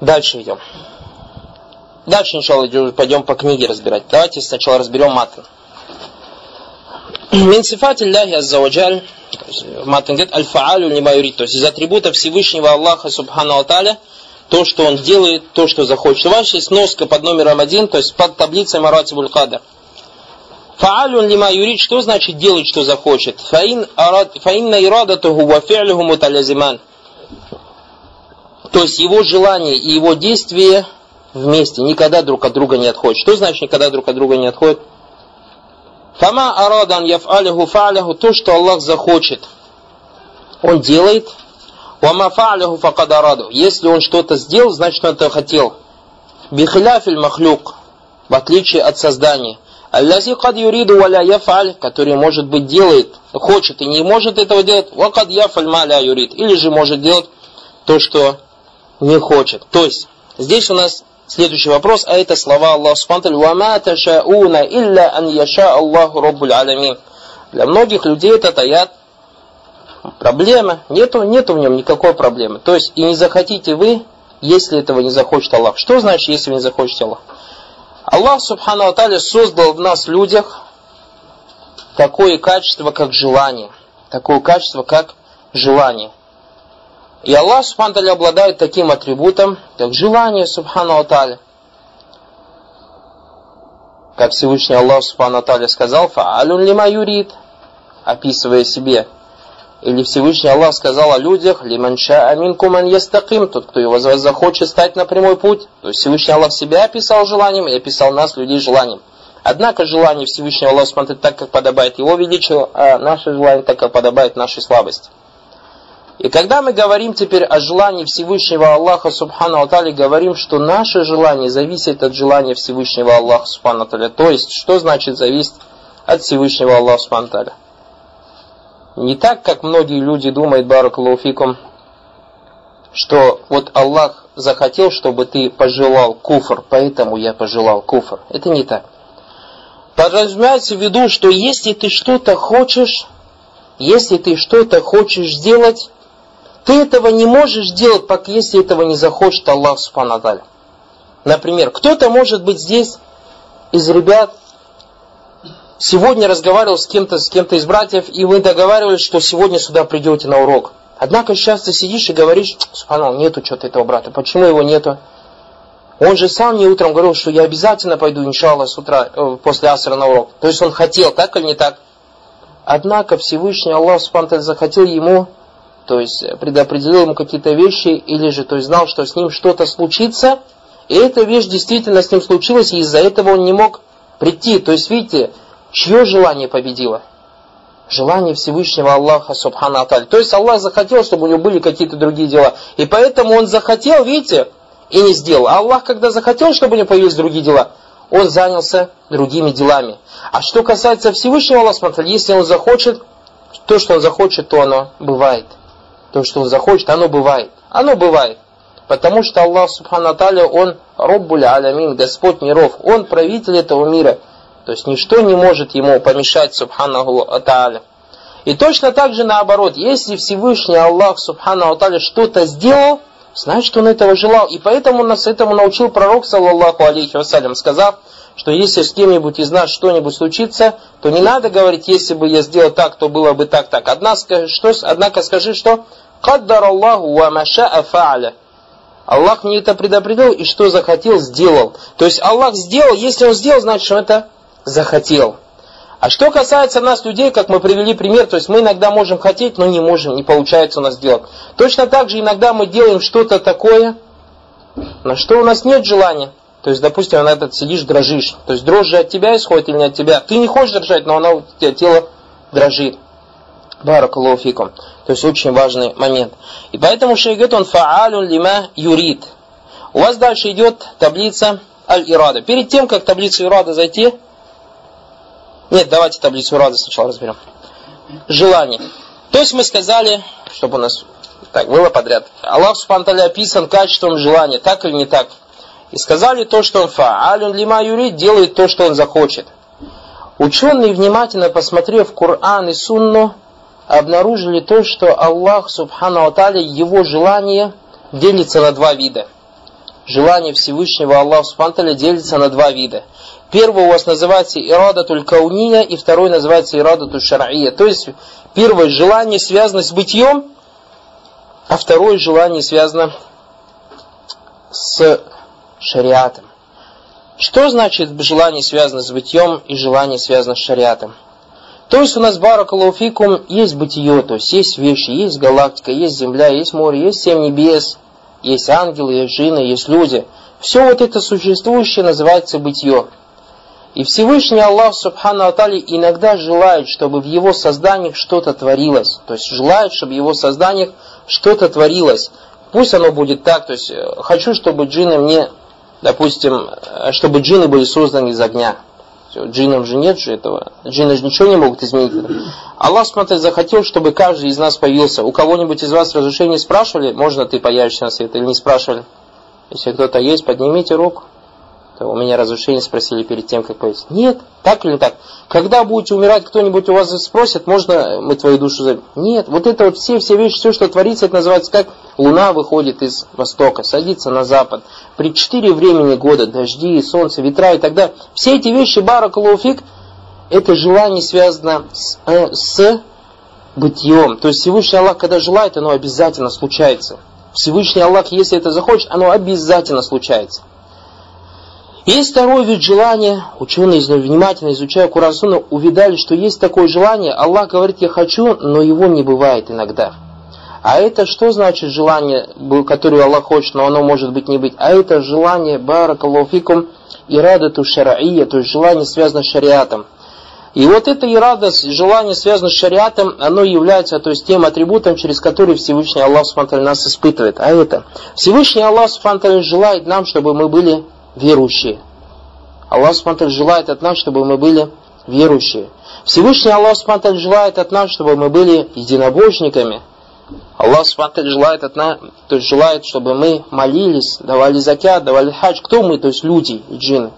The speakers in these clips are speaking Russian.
Дальше идем. Дальше, иншаллах, пойдем по книге разбирать. Давайте сначала разберем матан. Минсифат Аллахи Аззаваджаль Матан говорит Аль-Фаалю лима юрид. То есть из атрибутов Всевышнего Аллаха Субхану Аталя то, что он делает, то, что захочет. У вас есть носка под номером один, то есть под таблицей Маратибуль Кадр. Фаалюн лима юрид, что значит делать, что захочет? Фаинна ирадатуху ва фи'люху муталязиман. То есть его желание и его действие вместе, никогда друг от друга не отходят. Что значит никогда друг от друга не отходят? Фама арадан яф'алиху фа'ляху, то, что Аллах захочет, он делает. Вама фа'ляху факад араду. Если он что-то сделал, значит он это хотел. Бихиляфиль махлюк, в отличие от создания. Аллази кад юриду валя яфаль, который, может быть, делает, хочет и не может этого делать, вакад яфаль маля юрид. Или же может делать то, что не хочет. То есть, здесь у нас следующий вопрос, а это слова Аллаха Субхану «Вама ташауна илля ан яша Аллаху Раббуль Аламин». Для многих людей это таят проблема. Нету, нету в нем никакой проблемы. То есть, и не захотите вы, если этого не захочет Аллах. Что значит, если вы не захочете Аллах? Аллах Субхану Аталя создал в нас людях такое качество, как желание. Такое качество, как желание. И Аллах Субхану обладает таким атрибутом, как желание Субхану Аталя. Как Всевышний Аллах Субхану Аталя сказал, «Фаалюн лима юрид», описывая себе или Всевышний Аллах сказал о людях, «Лиманша амин куман ястаким», тот, кто его захочет стать на прямой путь. То есть Всевышний Аллах себя описал желанием и описал нас, людей, желанием. Однако желание Всевышнего Аллаха смотрит так, как подобает Его величию, а наше желание так, как подобает нашей слабости. И когда мы говорим теперь о желании Всевышнего Аллаха Субхану Атали, говорим, что наше желание зависит от желания Всевышнего Аллаха Субхану Атали. То есть, что значит зависит от Всевышнего Аллаха Субхану Атали? Не так, как многие люди думают, Баракалуфикум, что вот Аллах захотел, чтобы ты пожелал куфр, поэтому я пожелал куфр. Это не так. Подразумевается в виду, что если ты что-то хочешь, если ты что-то хочешь сделать, ты этого не можешь делать, пока если этого не захочет Аллах Субхану Например, кто-то может быть здесь из ребят, сегодня разговаривал с кем-то, с кем-то из братьев, и вы договаривались, что сегодня сюда придете на урок. Однако сейчас ты сидишь и говоришь, субханал, нету что-то этого брата. Почему его нету? Он же сам мне утром говорил, что я обязательно пойду, иншалла, с утра, э, после асра на урок. То есть он хотел, так или не так? Однако Всевышний Аллах Субхану захотел ему, то есть предопределил ему какие-то вещи, или же то есть знал, что с ним что-то случится, и эта вещь действительно с ним случилась, и из-за этого он не мог прийти. То есть, видите, Чье желание победило? Желание Всевышнего Аллаха Субхану Аталь. То есть Аллах захотел, чтобы у него были какие-то другие дела. И поэтому он захотел, видите, и не сделал. А Аллах, когда захотел, чтобы у него появились другие дела, он занялся другими делами. А что касается Всевышнего Аллаха, если он захочет, то, что он захочет, то оно бывает. То, что он захочет, оно бывает. Оно бывает. Потому что Аллах Субхану Аталя, Он Роббуль Алямин, Господь миров. Он правитель этого мира. То есть ничто не может ему помешать, субханаху ата'аля. И точно так же наоборот, если Всевышний Аллах, субхану ата'аля, что-то сделал, значит он этого желал. И поэтому нас этому научил пророк, саллаллаху алейхи вассалям, сказав, что если с кем-нибудь из нас что-нибудь случится, то не надо говорить, если бы я сделал так, то было бы так, так. Что, однако скажи, что «Каддар Аллаху ва маша фааля». Аллах мне это предопределил и что захотел, сделал. То есть Аллах сделал, если он сделал, значит, что это захотел. А что касается нас, людей, как мы привели пример, то есть мы иногда можем хотеть, но не можем, не получается у нас сделать. Точно так же иногда мы делаем что-то такое, на что у нас нет желания. То есть, допустим, на этот сидишь, дрожишь. То есть дрожь же от тебя исходит или не от тебя. Ты не хочешь дрожать, но она у тебя тело дрожит. Баракалуфикум. То есть очень важный момент. И поэтому шейх говорит, он фаалюн лима юрид. У вас дальше идет таблица аль-ирада. Перед тем, как таблицу ирада зайти, нет, давайте таблицу рада сначала разберем. Желание. То есть мы сказали, чтобы у нас так было подряд. Аллах Субхану описан качеством желания, так или не так. И сказали то, что он фа'алюн лима юрид, делает то, что он захочет. Ученые, внимательно посмотрев Коран и Сунну, обнаружили то, что Аллах Субхану Аталя, его желание делится на два вида. желание Всевышнего Аллаха Субхану делится на два вида. Первый у вас называется ирадатуль кауния, и второй называется ирадатуль шар'ия. То есть, первое желание связано с бытием, а второе желание связано с шариатом. Что значит желание связано с бытием и желание связано с шариатом? То есть у нас баракалуфикум есть бытие, то есть есть вещи, есть галактика, есть земля, есть море, есть семь небес, есть ангелы, есть джинны, есть люди. Все вот это существующее называется бытие. И Всевышний Аллах Субхану Атали иногда желает, чтобы в его созданиях что-то творилось. То есть желает, чтобы в его созданиях что-то творилось. Пусть оно будет так, то есть э, хочу, чтобы джинны мне, допустим, э, чтобы джинны были созданы из огня. Джиннам же нет же этого. Джинны же ничего не могут изменить. Аллах, смотрит, захотел, чтобы каждый из нас появился. У кого-нибудь из вас разрешение спрашивали, можно ты появишься на свет или не спрашивали? Если кто-то есть, поднимите руку то у меня разрешение спросили перед тем, как появиться. Нет, так или не так. Когда будете умирать, кто-нибудь у вас спросит, можно мы твою душу зовем? Нет, вот это вот все, все вещи, все, что творится, это называется как луна выходит из востока, садится на запад. При четыре времени года, дожди, солнце, ветра и так далее. Все эти вещи, баракалуфик, это желание связано с, э, с бытием. То есть Всевышний Аллах, когда желает, оно обязательно случается. Всевышний Аллах, если это захочет, оно обязательно случается. Есть второй вид желания. Ученые, внимательно изучая Куран Сунна, увидали, что есть такое желание. Аллах говорит, я хочу, но его не бывает иногда. А это что значит желание, которое Аллах хочет, но оно может быть не быть? А это желание, баракалуфикум, ирадату шараия, то есть желание связано с шариатом. И вот это ирада, желание связано с шариатом, оно является то есть, тем атрибутом, через который Всевышний Аллах Субхану нас испытывает. А это Всевышний Аллах Субхану желает нам, чтобы мы были верующие. Аллах Субтитры желает от нас, чтобы мы были верующие. Всевышний Аллах Субтитры желает от нас, чтобы мы были единобожниками. Аллах Субтитры желает от нас, то есть желает, чтобы мы молились, давали закят, давали хадж. Кто мы? То есть люди и.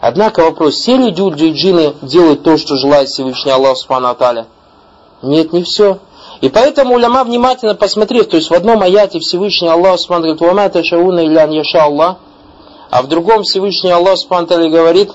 Однако вопрос, все ли люди и джинны делают то, что желает Всевышний Аллах Субтитры? Нет, не все. И поэтому уляма внимательно посмотрев, то есть в одном аяте Всевышний Аллах Субтитры говорит, «Вама ташауна илян яша Аллах», а в другом Всевышний Аллах Субтитры говорит,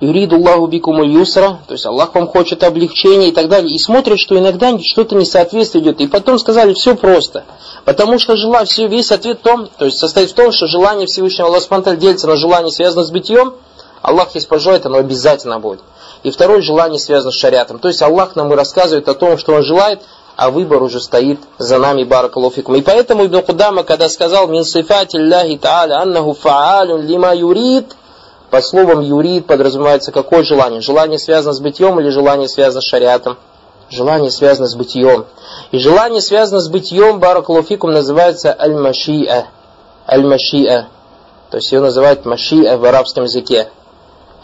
Юриду Аллаху бикуму юсра, то есть Аллах вам хочет облегчения и так далее. И смотрит, что иногда что-то несоответствие идет. И потом сказали, все просто. Потому что жела, все, весь ответ в том, то есть состоит в том, что желание Всевышнего Аллаха Субтитры делится на желание, связанное с бытием. Аллах, если пожелает, оно обязательно будет. И второе желание связано с шариатом. То есть Аллах нам и рассказывает о том, что Он желает, а выбор уже стоит за нами, баракалуфикум. И поэтому Ибн Кудама, когда сказал «Мин сифати Аллахи Та'аля аннаху фа'алюн лима юрид», по словам юрид подразумевается какое желание? Желание связано с бытием или желание связано с шариатом? Желание связано с бытием. И желание связано с бытием, баракалуфикум, называется аль-маши'a. Аль-маши'a. То есть его называют маши'a в арабском языке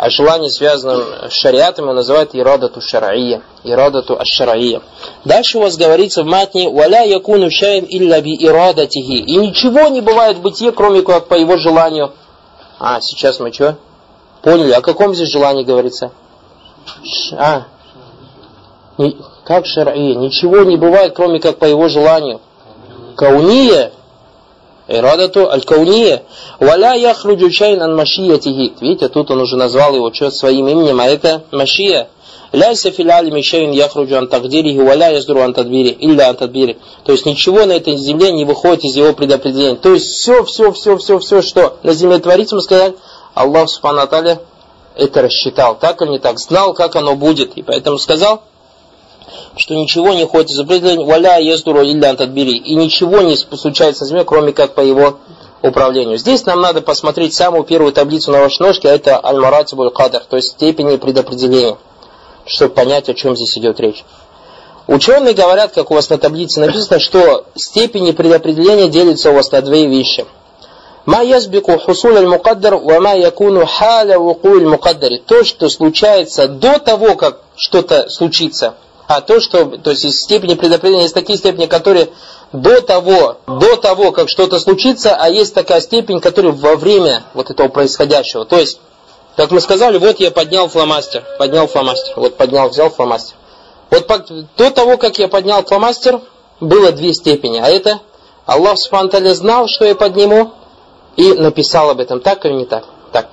а желание, связанное с шариатом, его называют ирадату шар'ия. Ирадату аш-шар'ия. Дальше у вас говорится в матне «Валя якуну шаем илля би ирадатихи». И ничего не бывает в бытие, кроме как по его желанию. А, сейчас мы что? Поняли, о каком здесь желании говорится? А, не, как шар'ия? Ничего не бывает, кроме как по его желанию. Кауния, Ирадату аль-кауния. Валя яхруджу чайн ан машиятихи. Видите, тут он уже назвал его что своим именем, а это машия. Ляйса фил алими шейн яхруджу ан тагдирихи, валя яздуру ан тадбири, илля ан тадбири. То есть ничего на этой земле не выходит из его предопределения. То есть все, все, все, все, все, что на земле творится, мы сказали, Аллах Субхану это рассчитал. Так или не так? Знал, как оно будет. И поэтому сказал, что ничего не ходит из определения валя ездуру илля антадбири. И ничего не случается с землей, кроме как по его управлению. Здесь нам надо посмотреть самую первую таблицу на вашей ножке, а это аль-маратибуль кадр, то есть степени предопределения, чтобы понять, о чем здесь идет речь. Ученые говорят, как у вас на таблице написано, что степени предопределения делятся у вас на две вещи. Ма язбику хусуль аль-мукаддар, ва ма якуну халя вукуиль мукаддари. То, что случается до того, как что-то случится – а то, что, то есть из степени предопределения, есть такие степени, которые до того, до того, как что-то случится, а есть такая степень, которая во время вот этого происходящего. То есть, как мы сказали, вот я поднял фломастер, поднял фломастер, вот поднял, взял фломастер. Вот до того, как я поднял фломастер, было две степени, а это Аллах Субхану знал, что я подниму, и написал об этом, так или не так? Так.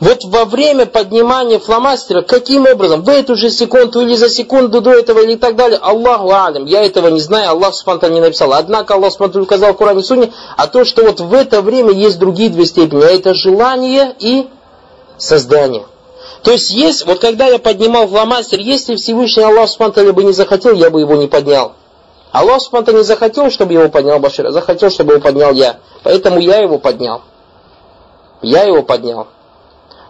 Вот во время поднимания фломастера, каким образом, в эту же секунду или за секунду до этого или так далее, Аллаху Алям, я этого не знаю, Аллах Субтитры не написал. Однако Аллах Субтитры указал в Коране Сунне, а то, что вот в это время есть другие две степени, а это желание и создание. То есть, есть, вот когда я поднимал фломастер, если Всевышний Аллах Субтитры бы не захотел, я бы его не поднял. Аллах Субтитры не захотел, чтобы его поднял Башир, захотел, чтобы его поднял я. Поэтому я его поднял. Я его поднял.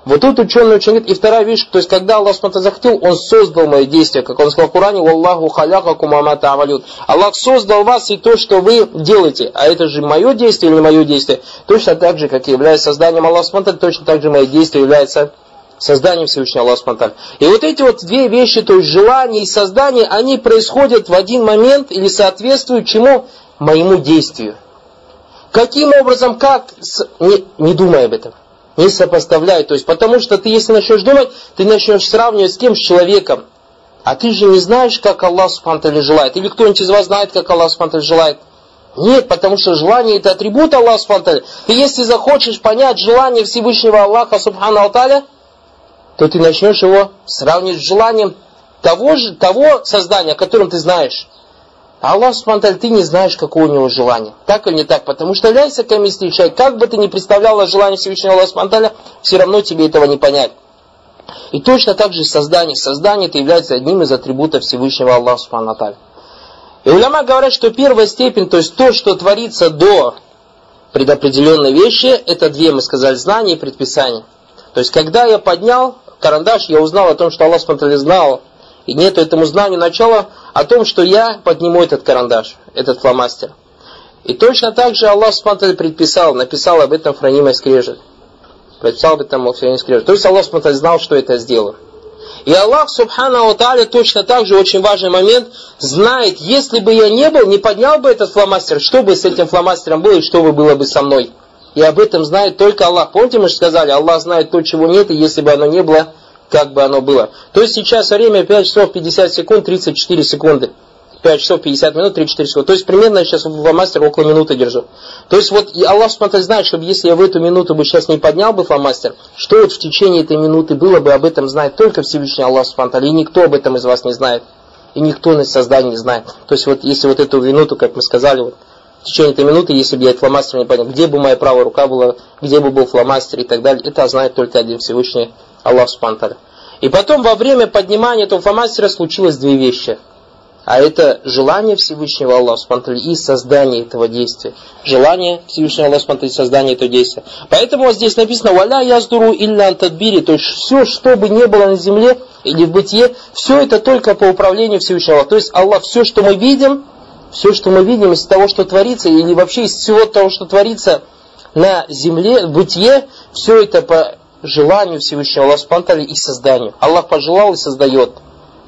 Вот тут ученый очень говорит, и вторая вещь, то есть когда Аллах смотрит захотел, Он создал мои действия, как Он сказал в Коране, «Валлаху халяка кумамата авалют». Аллах создал вас и то, что вы делаете, а это же мое действие или не мое действие, точно так же, как и является созданием Аллаха смотрит, точно так же мои действия являются созданием Всевышнего Аллаха смотрит. И вот эти вот две вещи, то есть желание и создание, они происходят в один момент или соответствуют чему? Моему действию. Каким образом, как, не, не думай об этом не сопоставляй. То есть, потому что ты, если начнешь думать, ты начнешь сравнивать с кем? С человеком. А ты же не знаешь, как Аллах Субхану желает. Или кто-нибудь из вас знает, как Аллах Субхану желает? Нет, потому что желание это атрибут Аллаха Субхану И если захочешь понять желание Всевышнего Аллаха Субхану Алталя, то ты начнешь его сравнивать с желанием того, же, того создания, о котором ты знаешь. А Аллах Субтитры, ты не знаешь, какое у него желание. Так или не так? Потому что ляйся камистый человек, как бы ты ни представлял желание Всевышнего Аллаха Субтитры, все равно тебе этого не понять. И точно так же создание. Создание это является одним из атрибутов Всевышнего Аллаха Субтитры. И уляма говорят, что первая степень, то есть то, что творится до предопределенной вещи, это две, мы сказали, знания и предписания. То есть, когда я поднял карандаш, я узнал о том, что Аллах Субтитры знал, и нет этому знанию начала о том, что я подниму этот карандаш, этот фломастер. И точно так же Аллах Субтитры предписал, написал об этом хранимой скрежет. Предписал об этом хранимой скрежет. То есть Аллах Субтитры знал, что это сделал. И Аллах Субхану Тааля точно так же, очень важный момент, знает, если бы я не был, не поднял бы этот фломастер, что бы с этим фломастером было и что бы было бы со мной. И об этом знает только Аллах. Помните, мы же сказали, Аллах знает то, чего нет, и если бы оно не было, как бы оно было. То есть сейчас время 5 часов 50 секунд 34 секунды. 5 часов 50 минут 34 секунды. То есть примерно я сейчас в мастер около минуты держу. То есть вот и Аллах смотрит знает, чтобы если я в эту минуту бы сейчас не поднял бы фломастер, что вот в течение этой минуты было бы, об этом знает только Всевышний Аллах Субтитры, и никто об этом из вас не знает. И никто на создании не знает. То есть вот если вот эту минуту, как мы сказали, вот, в течение этой минуты, если бы я фломастер не поднял, где бы моя правая рука была, где бы был фломастер и так далее, это знает только один Всевышний Аллах Субхану И потом во время поднимания этого фломастера случилось две вещи. А это желание Всевышнего Аллаха Субхану и создание этого действия. Желание Всевышнего Аллаха Субхану и создание этого действия. Поэтому вот здесь написано «Валя яздуру илля антадбири», то есть все, что бы не было на земле или в бытие, все это только по управлению Всевышнего Аллаха. То есть Аллах, все, что мы видим, все, что мы видим из того, что творится, или вообще из всего того, что творится на земле, в бытие, все это по желанию Всевышнего Аллаха Субхану и созданию. Аллах пожелал и создает.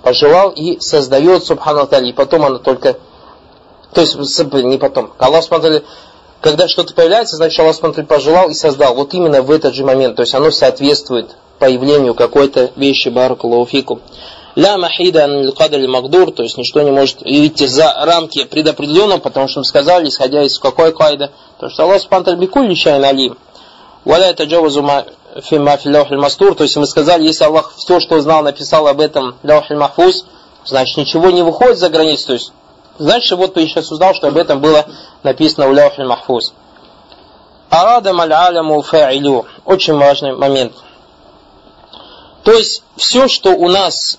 Пожелал и создает, Субхану и потом оно только... То есть, не потом. Аллах Субхану когда что-то появляется, значит Аллах Субхану пожелал и создал. Вот именно в этот же момент. То есть оно соответствует появлению какой-то вещи, баракаллаху ля махида кадр магдур, то есть ничто не может выйти за рамки предопределенного, потому что мы сказали, исходя из какой кайда, то что Аллах Субхану бикуль чайн алим. Валя это джавазу фима мастур, то есть мы сказали, если Аллах все, что знал, написал об этом ляухиль махфуз, значит ничего не выходит за границу, то есть значит вот ты сейчас узнал, что об этом было написано в ляухиль махфуз. Арада маль аляму фа'илю. Очень важный момент. То есть все, что у нас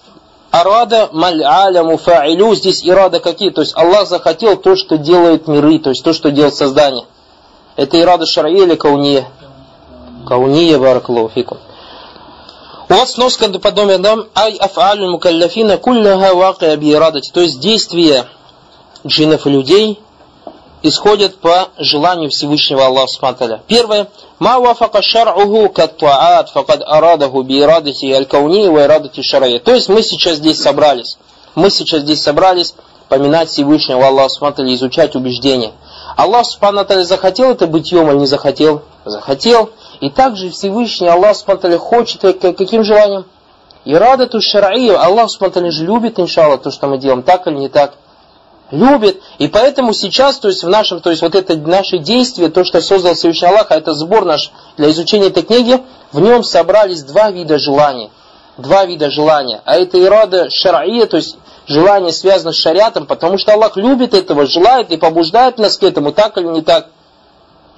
Арада маль аляму фа'илю. Здесь ирада какие? То есть Аллах захотел то, что делает миры, то есть то, что делает создание. Это ирада шараи или кауния? Кауния баракалуфикум. У вас сноска по доме дам ай аф'алю мукалляфина кулляха вакия би ирадати. То есть действия джинов и людей исходят по желанию Всевышнего Аллаха Субтитры. Первое. Ма вафака шар'уху каттуаат факад арадаху би ирадати аль-кауни ва ирадати шар'ия. То есть мы сейчас здесь собрались. Мы сейчас здесь собрались поминать Всевышнего Аллаха Субтитры, изучать убеждения. Аллах Субтитры захотел это бытьем или не захотел? Захотел. И также Всевышний Аллах Субтитры хочет каким желанием? Ирадату шар'ию. Аллах Субтитры же любит, иншаллах, то, что мы делаем, так или не так. Любит. И поэтому сейчас, то есть в нашем, то есть вот это наши действия, то, что создал Всевышний Аллах, а это сбор наш для изучения этой книги, в нем собрались два вида желаний. Два вида желания. А это ирада шар'ия, то есть желание связано с шариатом, потому что Аллах любит этого, желает и побуждает нас к этому, так или не так.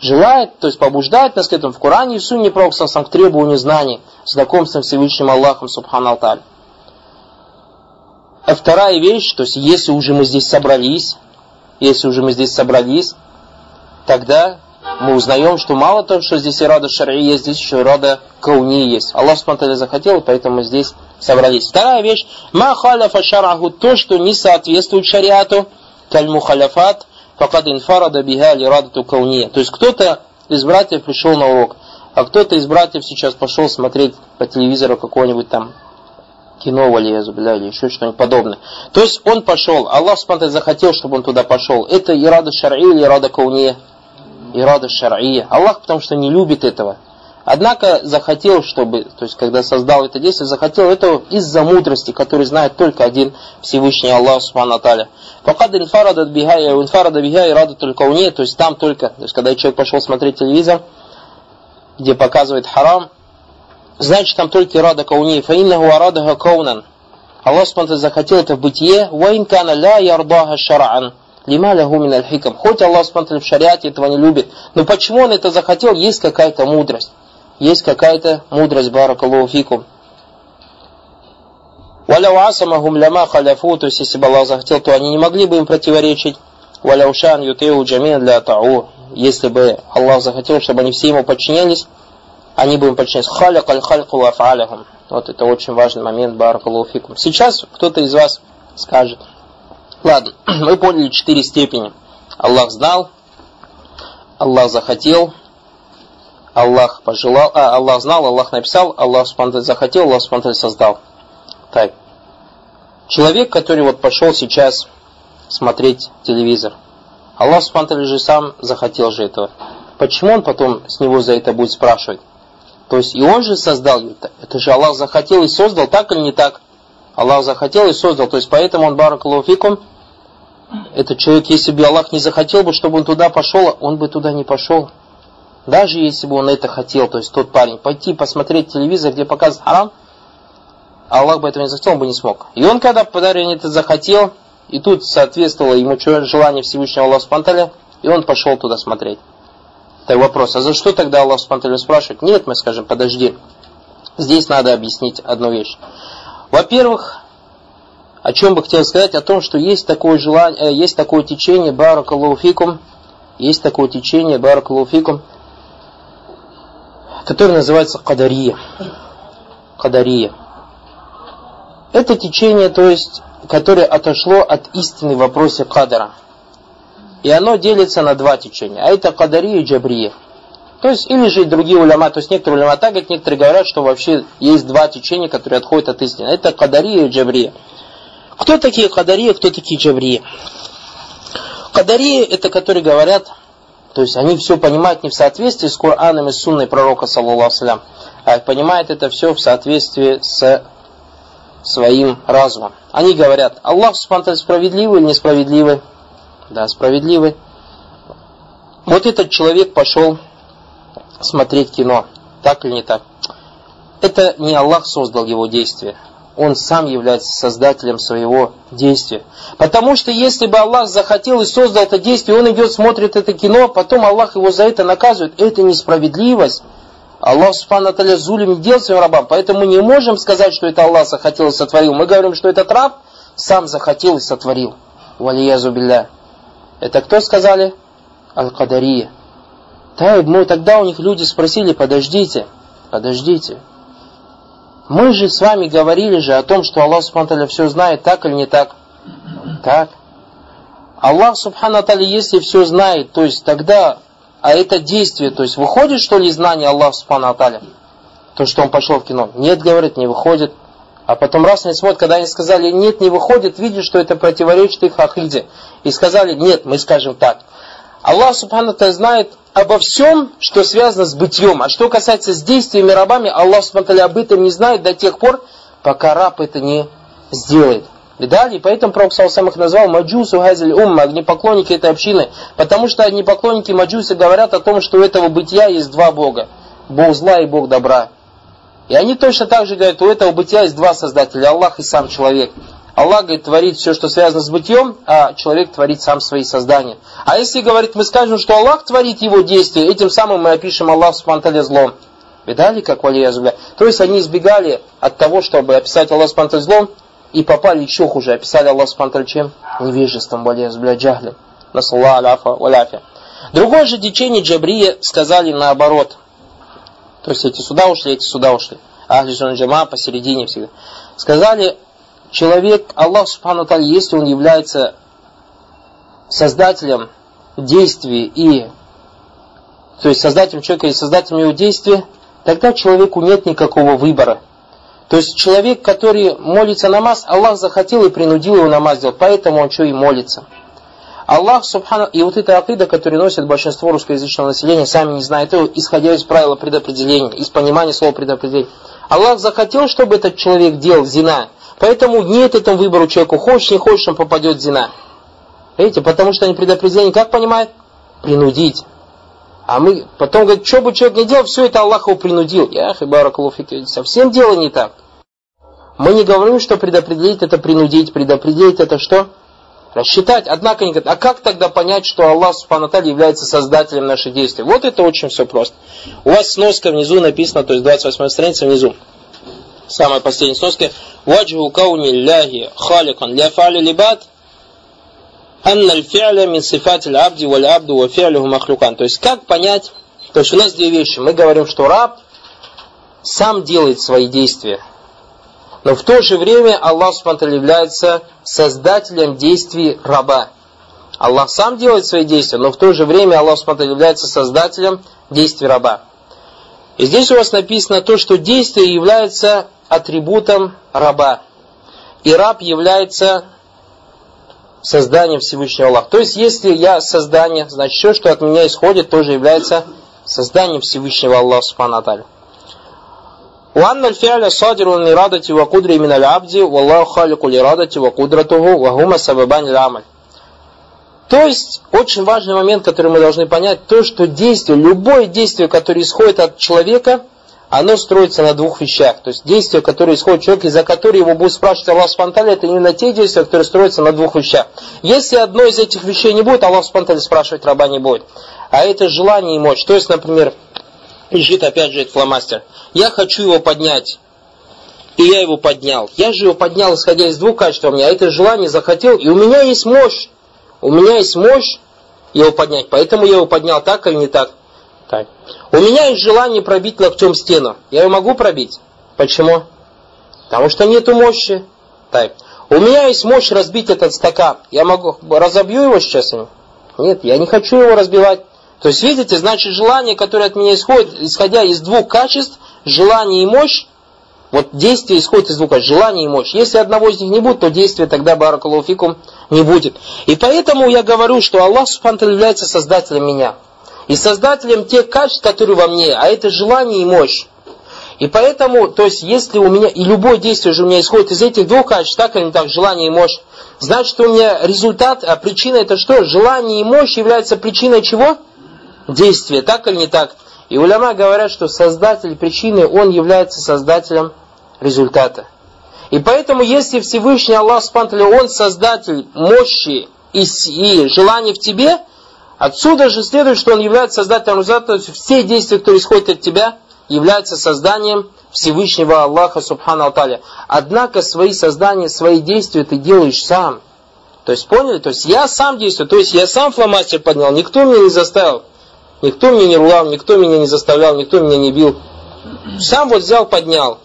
Желает, то есть побуждает нас к этому в Коране и в Сунне Пророка к требованию знаний, знакомством с Всевышним Аллахом, Субхану Алталь. А вторая вещь, то есть если уже мы здесь собрались, если уже мы здесь собрались, тогда мы узнаем, что мало того, что здесь и рада шари есть, здесь еще и рада кауни есть. Аллах Субтитры захотел, поэтому мы здесь собрались. Вторая вещь, ма халяфа шараху, то, что не соответствует шариату, каль мухаляфат, факад инфарада биха ли радату кауния. То есть кто-то из братьев пришел на урок, а кто-то из братьев сейчас пошел смотреть по телевизору какого-нибудь там кино, валиязу, бля, или еще что-нибудь подобное. То есть он пошел, Аллах Субтитры захотел, чтобы он туда пошел. Это ирада шар'и или ирада кауния? Ирада шар'ия. Аллах потому что не любит этого. Однако захотел, чтобы, то есть когда создал это действие, захотел этого из-за мудрости, который знает только один Всевышний Аллах Субхану Аталя. Факад инфарада бихая, инфарада бихая рада только у нее, то есть там только, то есть когда человек пошел смотреть телевизор, где показывает харам, значит там только рада кауни, фаиннаху арадаха каунан. Аллах Субхану захотел это в бытие, ваинкана ля ярдаха шар'ан. Лима лягу мин аль-хикам. Хоть Аллах Субхану в шариате этого не любит. Но почему он это захотел? Есть какая-то мудрость. Есть какая-то мудрость, баракаллаху фикум. Валяу асамахум ляма халяфу, то есть если бы Аллах захотел, то они не могли бы им противоречить. Валяу шан ютеу джамин для тау. Если бы Аллах захотел, чтобы они все ему подчинялись, они бы им подчинялись. Халяк аль хальку вафалихум. Вот это очень важный момент, баракаллаху фикум. Сейчас кто-то из вас скажет, ладно, мы поняли четыре степени. Аллах знал, Аллах захотел, Аллах пожелал, а, Аллах знал, Аллах написал, Аллах спонтанно захотел, Аллах спонтанно создал. Так. Человек, который вот пошел сейчас смотреть телевизор, Аллах спонтанно же сам захотел же этого. Почему он потом с него за это будет спрашивать? То есть и он же создал это. Это же Аллах захотел и создал, так или не так? Аллах захотел и создал. То есть поэтому он баракалуфикум, этот человек, если бы Аллах не захотел бы, чтобы он туда пошел, он бы туда не пошел. Даже если бы он это хотел, то есть тот парень, пойти посмотреть телевизор, где показывают харам, Аллах бы этого не захотел, он бы не смог. И он, когда парень это захотел, и тут соответствовало ему желание Всевышнего Аллаха Спанталя, и он пошел туда смотреть. Так вопрос, а за что тогда Аллах Спанталя спрашивает? Нет, мы скажем, подожди. Здесь надо объяснить одну вещь. Во-первых, о чем бы хотел сказать, о том, что есть такое желание, э, есть такое течение, баракалуфикум, есть такое течение, баракалуфикум, который называется Кадария. Кадария. Это течение, то есть, которое отошло от истины в вопросе Кадара. И оно делится на два течения. А это Кадария и Джабрия. То есть, или же другие уляма, то есть некоторые уляма так говорят, некоторые говорят, что вообще есть два течения, которые отходят от истины. Это Кадария и Джабрия. Кто такие Кадария, кто такие Джабрия? Кадария это которые говорят, то есть они все понимают не в соответствии с Кораном и Сунной пророка, саллаллаху а понимают это все в соответствии с своим разумом. Они говорят, Аллах Субхану справедливый или несправедливый? Да, справедливый. Вот этот человек пошел смотреть кино, так или не так? Это не Аллах создал его действие он сам является создателем своего действия. Потому что если бы Аллах захотел и создал это действие, он идет, смотрит это кино, потом Аллах его за это наказывает, это несправедливость. Аллах Субхану Аталя зулим делал своим рабам, поэтому мы не можем сказать, что это Аллах захотел и сотворил. Мы говорим, что этот раб сам захотел и сотворил. Валиязу билля. Это кто сказали? Аль-Кадария. Тогда у них люди спросили, подождите, подождите, мы же с вами говорили же о том, что Аллах Субхану все знает, так или не так? Так. Аллах Субхану если все знает, то есть тогда, а это действие, то есть выходит что ли знание Аллаха Субхану То, что он пошел в кино. Нет, говорит, не выходит. А потом раз они смотрят, когда они сказали, нет, не выходит, видят, что это противоречит их акиде. И сказали, нет, мы скажем так. Аллах Субхану знает обо всем, что связано с бытием. А что касается с действиями рабами, Аллах Субхану об этом не знает до тех пор, пока раб это не сделает. Видали? Поэтому Пророк сам их назвал Маджусу Газель Умма, огнепоклонники этой общины. Потому что огнепоклонники Маджусы говорят о том, что у этого бытия есть два Бога. Бог зла и Бог добра. И они точно так же говорят, у этого бытия есть два создателя, Аллах и сам человек. Аллах, говорит, творит все, что связано с бытием, а человек творит сам свои создания. А если, говорит, мы скажем, что Аллах творит его действия, этим самым мы опишем Аллах спонтанно злом. Видали, как валия? То есть они избегали от того, чтобы описать Аллах спонтанно злом, и попали еще хуже. Описали Аллах спонтанно чем? Невежеством, валия джахлем. Насалла аляфа валяфя. Другое же течение Джабрия сказали наоборот. То есть эти сюда ушли, эти сюда ушли. Ахли джама посередине всегда. Сказали, человек, Аллах Субхану Таля, если он является создателем действий и то есть создателем человека и создателем его действия, тогда человеку нет никакого выбора. То есть человек, который молится намаз, Аллах захотел и принудил его намаз сделать, поэтому он что и молится. Аллах, субхану, и вот эта акида, которую носит большинство русскоязычного населения, сами не знают его, исходя из правила предопределения, из понимания слова предопределения. Аллах захотел, чтобы этот человек делал зина, поэтому нет этому выбору человеку, хочешь, не хочешь, он попадет в зина. Видите, потому что они предопределение как понимают? Принудить. А мы потом говорим, что бы человек не делал, все это Аллах его принудил. Я хибаракулуфики, совсем дело не так. Мы не говорим, что предопределить это принудить, предопределить это что? Рассчитать. Однако они говорят, а как тогда понять, что Аллах Субхану является создателем наших действий? Вот это очень все просто. У вас сноска внизу написано, то есть 28 страница внизу. Самая последняя сноска. Ваджху кауни ляхи халикан ля фали либат анна аль-фи'ля мин сифат абди валь абду ва фи'люху махлюкан. То есть как понять, то есть у нас две вещи. Мы говорим, что раб сам делает свои действия. Но в то же время Аллах Субтитры является создателем действий раба. Аллах сам делает свои действия, но в то же время Аллах Субтитры является создателем действий раба. И здесь у вас написано то, что действие является атрибутом раба. И раб является созданием Всевышнего Аллаха. То есть, если я создание, значит, все, что от меня исходит, тоже является созданием Всевышнего Аллаха Субхану Аталя. وأن الفعل صادر من إرادة وقدرة من العبد والله خالق الإرادة وقدرته وهما سببان العمل. То есть, очень важный момент, который мы должны понять, то, что действие, любое действие, которое исходит от человека, оно строится на двух вещах. То есть, действие, которое исходит от человека, из-за которого его будет спрашивать Аллах Спантали, это именно те действия, которые строятся на двух вещах. Если одно из этих вещей не будет, Аллах Спантали спрашивать раба не будет. А это желание и мощь. То есть, например, лежит опять же этот фломастер. Я хочу его поднять. И я его поднял. Я же его поднял, исходя из двух качеств у меня. А это желание захотел, и у меня есть мощь. У меня есть мощь его поднять. Поэтому я его поднял так или не так. Так. У меня есть желание пробить локтем стену. Я ее могу пробить. Почему? Потому что нету мощи. Так. У меня есть мощь разбить этот стакан. Я могу разобью его сейчас? Нет, я не хочу его разбивать. То есть, видите, значит, желание, которое от меня исходит, исходя из двух качеств, желание и мощь, вот действие исходит из двух качеств, желание и мощь. Если одного из них не будет, то действия тогда баракалуфикум не будет. И поэтому я говорю, что Аллах Субхану является создателем меня. И создателем тех качеств, которые во мне, а это желание и мощь. И поэтому, то есть, если у меня, и любое действие же у меня исходит из этих двух качеств, так или не так, желание и мощь, значит, у меня результат, а причина это что? Желание и мощь являются причиной чего? действия, так или не так. И уляма говорят, что создатель причины, он является создателем результата. И поэтому, если Всевышний Аллах Спанталя, он создатель мощи и, и желаний в тебе, отсюда же следует, что он является создателем результата, то есть все действия, которые исходят от тебя, являются созданием Всевышнего Аллаха Субхану Алталя. Однако свои создания, свои действия ты делаешь сам. То есть поняли? То есть я сам действую, то есть я сам фломастер поднял, никто меня не заставил. Никто меня не ругал, никто меня не заставлял, никто меня не бил. Сам вот взял, поднял.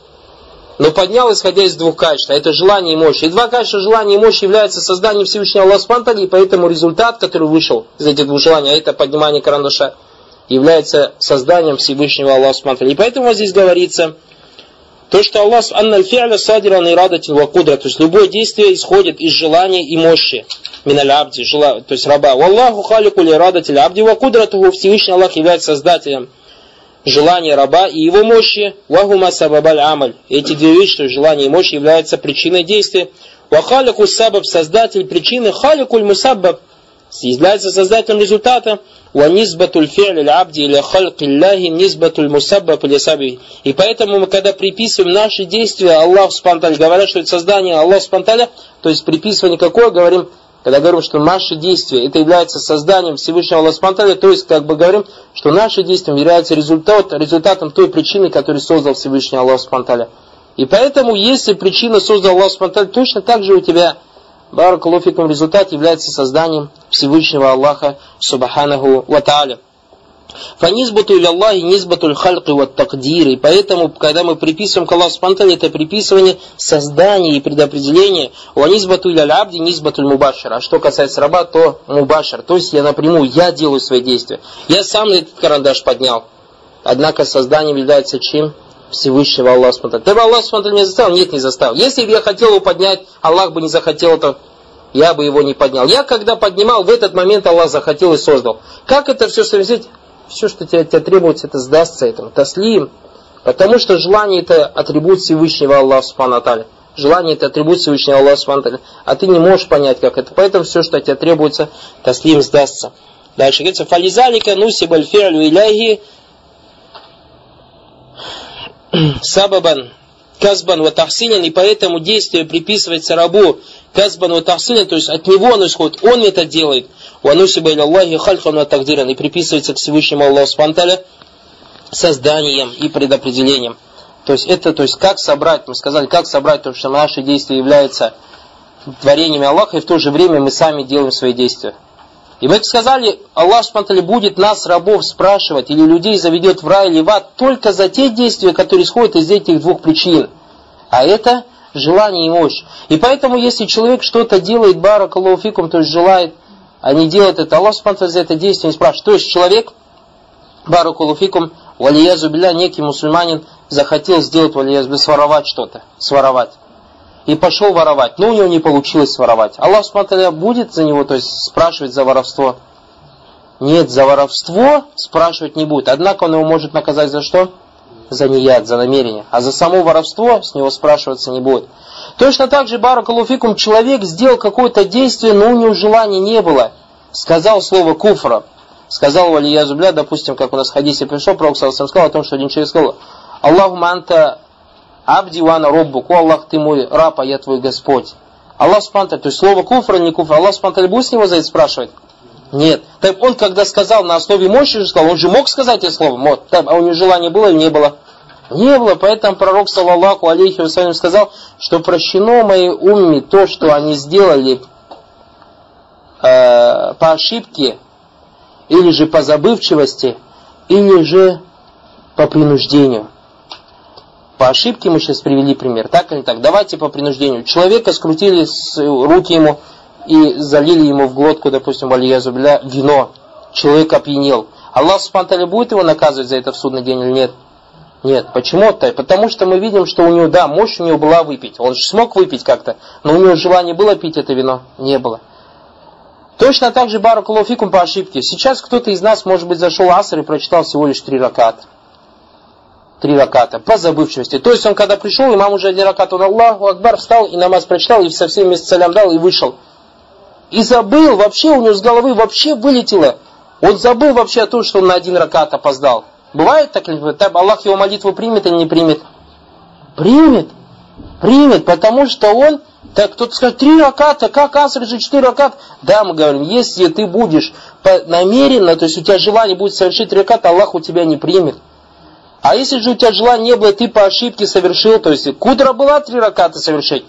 Но поднял, исходя из двух качеств. А это желание и мощь. И два качества желания и мощь являются созданием Всевышнего Аллаха Спантали, и поэтому результат, который вышел из этих двух желаний, а это поднимание карандаша, является созданием Всевышнего Аллаха Спантали. И поэтому здесь говорится, то, что Аллах анналь фи'ля садиран и радатин вакудра, то есть любое действие исходит из желания и мощи. Миналь абди, то есть раба. Валлаху халику ли радатиль абди вакудратуху, Всевышний Аллах является создателем желание раба и его мощи, вахума сабабаль амаль. Эти две вещи, то желание и мощь, являются причиной действия. Вахалику сабаб, создатель причины, халикуль мусаббаб, является создателем результата. Ванизбатуль фи'ль абди или хальк илляхи низбатуль или саби. И поэтому мы, когда приписываем наши действия, Аллах спонталь, говорят, что это создание Аллах спонталя, то есть приписывание какое, говорим, когда говорим, что наши действия, это является созданием Всевышнего Аллаха то есть как бы говорим, что наши действия являются результат, результатом той причины, которую создал Всевышний Аллах Спанталя. И поэтому, если причина создал Аллах Спанталя, точно так же у тебя Баракалуфикум результат является созданием Всевышнего Аллаха Субханаху Ва. Фанизбату или Аллахи низбатуль хальки вот такдиры. Поэтому, когда мы приписываем к Аллаху Спантале, это приписывание создания и предопределения. У низбату или абди низбатуль мубашар. А что касается раба, то мубашар. То есть я напрямую, я делаю свои действия. Я сам этот карандаш поднял. Однако созданием является чем? Всевышнего Аллаха Субтитры. Ты бы Аллах Субтитры меня заставил? Нет, не заставил. Если бы я хотел его поднять, Аллах бы не захотел это, я бы его не поднял. Я когда поднимал, в этот момент Аллах захотел и создал. Как это все совместить? Все, что тебе, тебе требуется, это сдастся этому. Таслим. Потому что желание это атрибут Всевышнего Аллаха Субхану Желание это атрибут Всевышнего Аллаха Субхану А ты не можешь понять, как это. Поэтому все, что тебе требуется, таслим сдастся. Дальше говорится, фализалика нусибаль фи'лю иляхи сабабан казбан ва тахсинин, и поэтому действие приписывается рабу казбан ва тахсинин, то есть от него оно исходит, он это делает. Ванусиба иля Аллахи хальхан ва тагдиран, и приписывается к Всевышнему Аллаху Спанталя созданием и предопределением. То есть это, то есть как собрать, мы сказали, как собрать то, что наши действия являются творениями Аллаха, и в то же время мы сами делаем свои действия. И мы сказали, Аллах Субтитры будет нас, рабов, спрашивать, или людей заведет в рай или в ад, только за те действия, которые исходят из этих двух причин. А это желание и мощь. И поэтому, если человек что-то делает, барак Аллаху то есть желает, не делает это, Аллах Субтитры за это действие не спрашивает. То есть человек, барак Аллаху валиязу билля, некий мусульманин, захотел сделать валиязу, своровать что-то, своровать и пошел воровать, но у него не получилось своровать. Аллах Субтитры будет за него, то есть спрашивать за воровство? Нет, за воровство спрашивать не будет. Однако он его может наказать за что? За нияд, за намерение. А за само воровство с него спрашиваться не будет. Точно так же, Баракалуфикум, человек сделал какое-то действие, но у него желания не было. Сказал слово куфра. Сказал Валия Зубля, допустим, как у нас в хадисе пришел, Пророк сказал о том, что один человек сказал, Аллаху манта Абди вана роббук, о Аллах, ты мой раб, а я твой Господь. Аллах спанталь, то есть слово куфра, не куфра, Аллах спанталь будет с него за это спрашивать? Нет. Так он, когда сказал на основе мощи, сказал, он же мог сказать это слово. Так, а у него желания было или не было? Не было, поэтому пророк, саллаллаху алейхи вассалям, сказал, что прощено моей умме то, что они сделали э, по ошибке, или же по забывчивости, или же по принуждению. По ошибке мы сейчас привели пример. Так или так? Давайте по принуждению. Человека скрутили с руки ему и залили ему в глотку, допустим, валиязубля, вино. Человек опьянел. Аллах Субтитры будет его наказывать за это в судный день или нет? Нет. Почему-то? Потому что мы видим, что у него, да, мощь у него была выпить. Он же смог выпить как-то, но у него желание было пить это вино? Не было. Точно так же Баракулуфикум по ошибке. Сейчас кто-то из нас, может быть, зашел аср и прочитал всего лишь три раката три раката по забывчивости. То есть он когда пришел, имам уже один ракат, он Аллаху Акбар встал и намаз прочитал, и со всеми вместе салям дал и вышел. И забыл, вообще у него с головы вообще вылетело. Он забыл вообще о том, что он на один ракат опоздал. Бывает так ли? Так, Аллах его молитву примет или не примет? Примет. Примет, потому что он, так кто-то скажет, три раката, как аср же четыре раката? Да, мы говорим, если ты будешь намеренно, то есть у тебя желание будет совершить три раката, Аллах у тебя не примет. А если же у тебя желания не было, ты по ошибке совершил, то есть кудра была три раката совершить,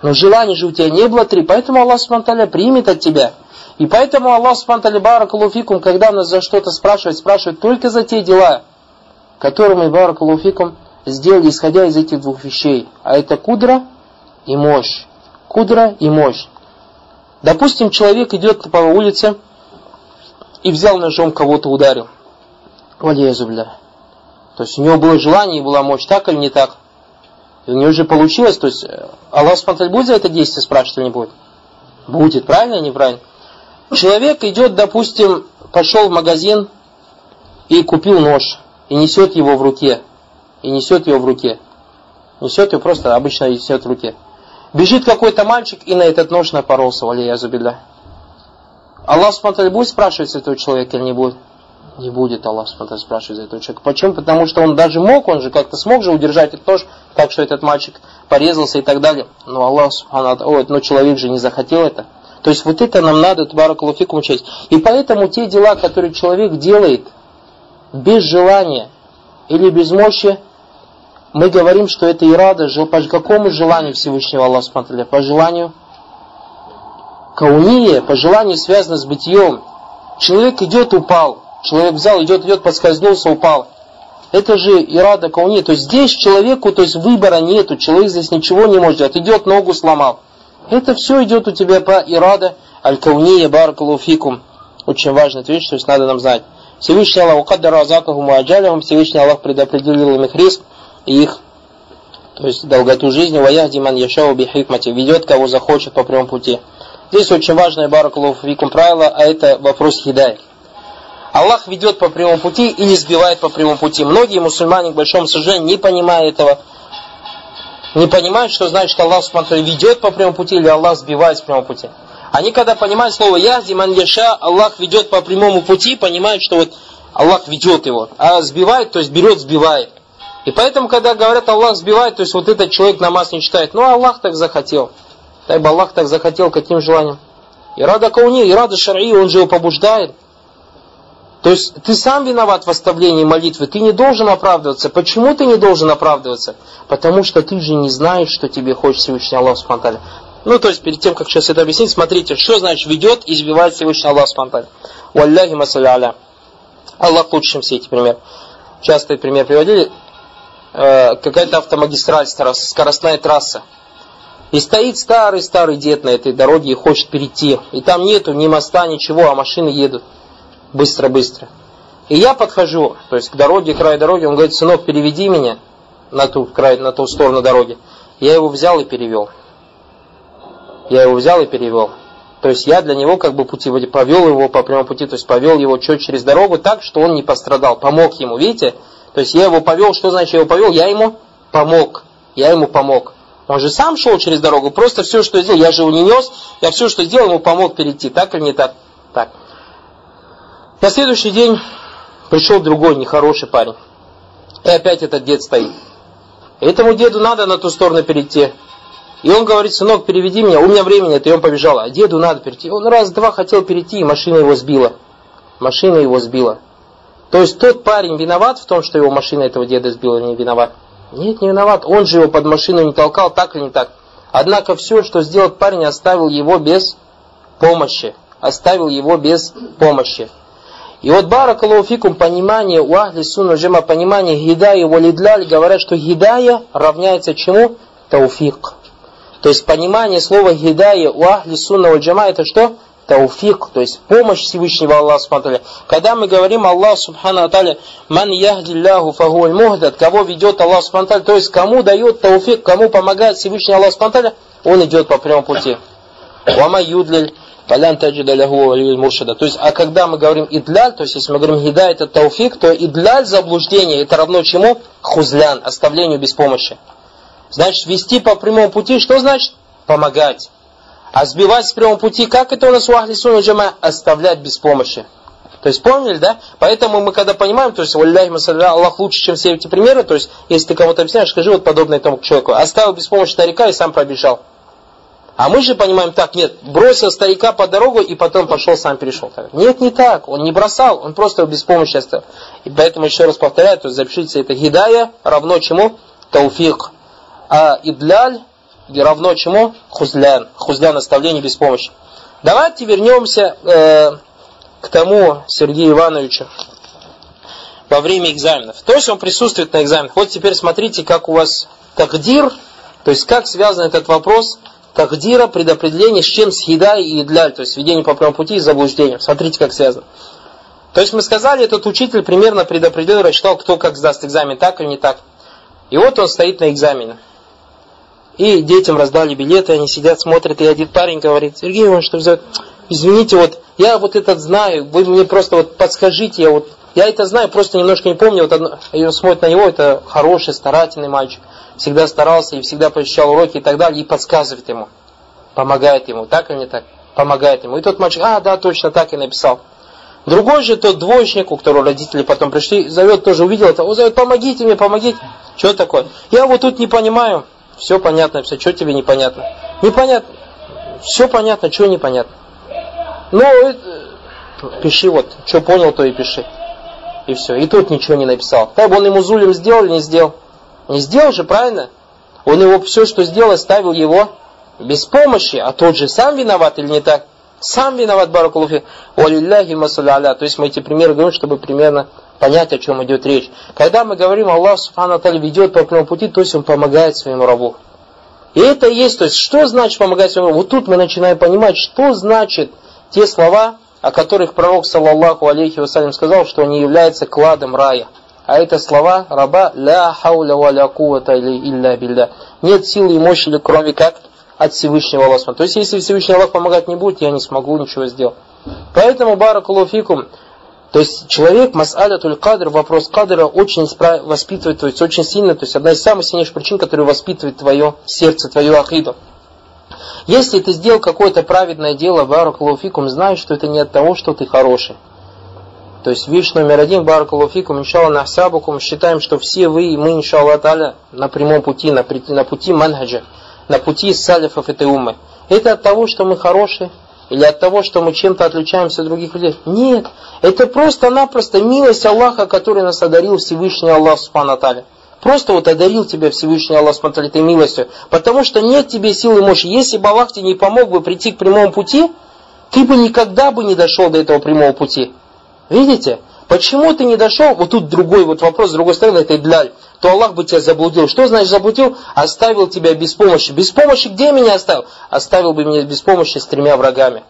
но желания же у тебя не было три, поэтому Аллах Субтитры примет от тебя. И поэтому Аллах Субтитры баракалуфикум, когда нас за что-то спрашивает, спрашивает только за те дела, которые мы баракалуфикум сделали, исходя из этих двух вещей. А это кудра и мощь. Кудра и мощь. Допустим, человек идет по улице и взял ножом кого-то ударил. Валия зубля. То есть у него было желание и была мощь, так или не так. И у него же получилось, то есть э, Аллах Субтитры будет за это действие спрашивать или не будет? Будет, правильно или неправильно? Человек идет, допустим, пошел в магазин и купил нож, и несет его в руке, и несет его в руке. Несет его просто обычно несет в руке. Бежит какой-то мальчик и на этот нож напоролся, валия зубилля. Аллах смотрит, будет спрашивать с этого человека или не будет? Не будет Аллах смотрит, спрашивать за этого человека. Почему? Потому что он даже мог, он же как-то смог же удержать этот нож, так что этот мальчик порезался и так далее. Но Аллах, ой, но человек же не захотел это. То есть вот это нам надо, Табаракалуфикум, учесть. И поэтому те дела, которые человек делает без желания или без мощи, мы говорим, что это ирада, по какому желанию Всевышнего Аллаха смотрели? По желанию кауния, по желанию связано с бытием. Человек идет, упал. Человек взял, идет, идет, подскользнулся, упал. Это же ирада кауни. То есть здесь человеку, то есть выбора нету. Человек здесь ничего не может делать. Идет, ногу сломал. Это все идет у тебя по ирада аль-кауния баракалуфикум. Очень важная вещь, то есть надо нам знать. Всевышний Аллах укаддара азакахум аджалихум, Всевышний Аллах предопределил им их риск и их, то есть долготу жизни, ваяхди ман яшау бихикмати, ведет кого захочет по прямому пути. Здесь очень важное баракалуфикум правило, а это вопрос хидай. Аллах ведет по прямому пути или сбивает по прямому пути. Многие мусульмане, к большому сожалению, не понимая этого, не понимают, что значит Аллах смотрит, ведет по прямому пути или Аллах сбивает с прямого пути. Они когда понимают слово «язди ман яша», Аллах ведет по прямому пути, понимают, что вот Аллах ведет его. А сбивает, то есть берет, сбивает. И поэтому, когда говорят Аллах сбивает, то есть вот этот человек намаз не читает, ну Аллах так захотел. Дай бы Аллах так захотел, каким желанием? И рада кауни, и рада шар'и, он же его побуждает. То есть ты сам виноват в оставлении молитвы, ты не должен оправдываться. Почему ты не должен оправдываться? Потому что ты же не знаешь, что тебе хочет Всевышний Аллах Субтитры. Ну, то есть, перед тем, как сейчас это объяснить, смотрите, что значит ведет и избивает Всевышний Аллах Субтитры. Валляхи масаля Аллах лучше, чем все эти примеры. Часто пример приводили. Э, какая-то автомагистраль, скоростная трасса. И стоит старый-старый дед на этой дороге и хочет перейти. И там нету ни моста, ничего, а машины едут быстро-быстро. И я подхожу, то есть к дороге, к краю дороги, он говорит, сынок, переведи меня на ту, край, на ту сторону дороги. Я его взял и перевел. Я его взял и перевел. То есть я для него как бы пути повел его по прямому пути, то есть повел его чуть через дорогу так, что он не пострадал, помог ему, видите? То есть я его повел, что значит я его повел? Я ему помог, я ему помог. Он же сам шел через дорогу, просто все, что сделал, я же его не нес, я все, что сделал, ему помог перейти, так или не так? На следующий день пришел другой нехороший парень. И опять этот дед стоит. Этому деду надо на ту сторону перейти. И он говорит, сынок, переведи меня, у меня времени нет, и он побежал. А деду надо перейти. Он раз-два хотел перейти, и машина его сбила. Машина его сбила. То есть тот парень виноват в том, что его машина этого деда сбила, не виноват? Нет, не виноват. Он же его под машину не толкал, так или не так. Однако все, что сделал парень, оставил его без помощи. Оставил его без помощи. И вот баракалуфикум понимание у ахли сунна джама понимание гидая валидляль говорят, что гидая равняется чему? Тауфик. То есть понимание слова гидая у ахли сунна джама это что? Тауфик, то есть помощь Всевышнего Аллаха Субхану Когда мы говорим Аллах Субхану Аталя, ман яхдиллаху фагуаль мухдат, кого ведет Аллах Субхану то есть кому дает тауфик, кому помогает Всевышний Аллах Субхану он идет по прямому пути. Вама юдлиль Фалян таджида лягу валиль муршида. То есть, а когда мы говорим идляль, то есть, если мы говорим гида это тауфик, то идляль заблуждение это равно чему? Хузлян, оставлению без помощи. Значит, вести по прямому пути, что значит? Помогать. А сбивать с прямого пути, как это у нас у Ахли Джама? Оставлять без помощи. То есть поняли, да? Поэтому мы когда понимаем, то есть Масалля, Аллах лучше, чем все эти примеры, то есть если ты кому-то объясняешь, скажи вот подобное этому человеку. Оставил без помощи старика и сам пробежал. А мы же понимаем так, нет, бросил старика по дорогу и потом пошел, сам перешел. Нет, не так, он не бросал, он просто без помощи оставил. И поэтому еще раз повторяю, то есть запишите это гидая равно чему? Тауфик. А идляль равно чему? Хузлян. Хузлян оставление без помощи. Давайте вернемся э, к тому Сергею Ивановичу во время экзаменов. То есть он присутствует на экзаменах. Вот теперь смотрите, как у вас тагдир, то есть как связан этот вопрос Тахдира, предопределение, с чем? С хидай и идляль, то есть ведение по прямому пути и заблуждением. Смотрите, как связано. То есть мы сказали, этот учитель примерно предопределил, рассчитал, кто как сдаст экзамен, так или не так. И вот он стоит на экзамене. И детям раздали билеты, они сидят, смотрят, и один парень говорит, Сергей Иванович, что взять? Извините, вот я вот этот знаю, вы мне просто вот подскажите, я вот Я это знаю, просто немножко не помню. Вот одно, смотрит на него, это хороший, старательный мальчик. Всегда старался и всегда посещал уроки и так далее, и подсказывает ему. Помогает ему, так или не так? Помогает ему. И тот мальчик, а, да, точно так и написал. Другой же тот двоечник, у которого родители потом пришли, зовет, тоже увидел это, он зовет, помогите мне, помогите. Что такое? Я вот тут не понимаю. Все понятно, все, что тебе непонятно? Непонятно. Все понятно, что непонятно. Ну, э, пиши вот, что понял, то и пиши. И все. И тут ничего не написал. Так бы он ему зулем сделал или не сделал? Не сделал же, правильно? Он его все, что сделал, оставил его без помощи, а тот же сам виноват или не так? Сам виноват, баракулуфи. Валилляхи масаля То есть мы эти примеры говорим, чтобы примерно понять, о чем идет речь. Когда мы говорим, Аллах Субхану ведет по прямому пути, то есть Он помогает своему рабу. И это есть, то есть, что значит помогать своему рабу? Вот тут мы начинаем понимать, что значит те слова, о которых пророк, саллаллаху алейхи вассалям, сказал, что они являются кладом рая. А это слова раба «Ля хауля ва ля кувата илля билля». Нет силы и мощи, кроме как от Всевышнего Аллаха. То есть, если Всевышний Аллах помогать не будет, я не смогу ничего сделать. Поэтому, баракулуфикум, то есть человек, мас'аля туль кадр, вопрос кадра очень воспитывает, то есть очень сильно, то есть одна из самых сильнейших причин, которая воспитывает твое сердце, твою ахиду. Если ты сделал какое-то праведное дело, баракулуфикум, знай, что это не от того, что ты хороший. То есть вещь номер один, баракулуфикум, иншалла нахсабукум, считаем, что все вы и мы, иншалла таля, на прямом пути, на, на пути манхаджа на пути салифов этой уммы. Это от того, что мы хорошие, или от того, что мы чем-то отличаемся от других людей? Нет. Это просто-напросто милость Аллаха, который нас одарил Всевышний Аллах Субхану Просто вот одарил тебя Всевышний Аллах Субхану этой милостью. Потому что нет тебе силы и мощи. Если бы Аллах тебе не помог бы прийти к прямому пути, ты бы никогда бы не дошел до этого прямого пути. Видите? Почему ты не дошел? Вот тут другой вот вопрос, с другой стороны, это идляль. То Аллах бы тебя заблудил. Что значит заблудил? Оставил тебя без помощи. Без помощи где меня оставил? Оставил бы меня без помощи с тремя врагами.